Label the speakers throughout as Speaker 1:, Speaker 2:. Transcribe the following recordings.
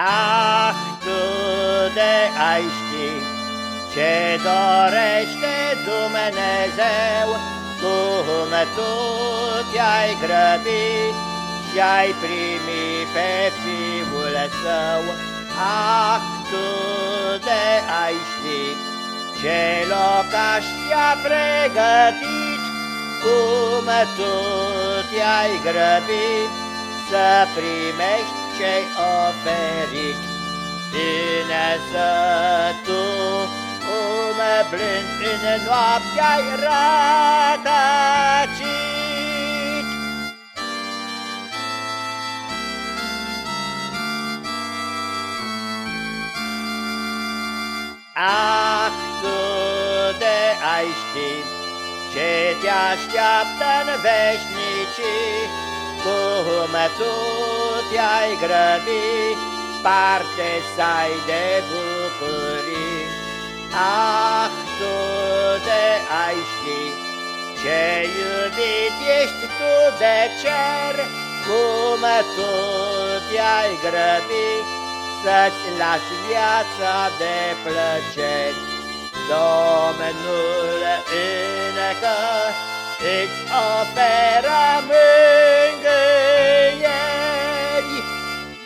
Speaker 1: Ah, tu de ai ști ce dorește Dumnezeu, cum tu te-ai grăbi și ai primi pe Fiul Său. Ah, tu de ai ști ce locaș ți-a pregătit, cum tu te-ai grăbit să primești ce-ai oferit. Bine să tu, cum blând în noapte-ai rătăcit. Ah, tu de ai ști ce te așteaptă în veșnicii, cum tu te-ai grăbit, parte să ai de bucurii. Ah, tu de ai ști ce iubit ești tu de cer, cum tu te-ai grăbit să-ți lași viața de plăceri. Domnul încă îți oferă mângâieri.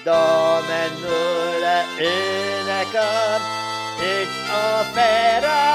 Speaker 1: Domnul încă îți oferă mângâieri.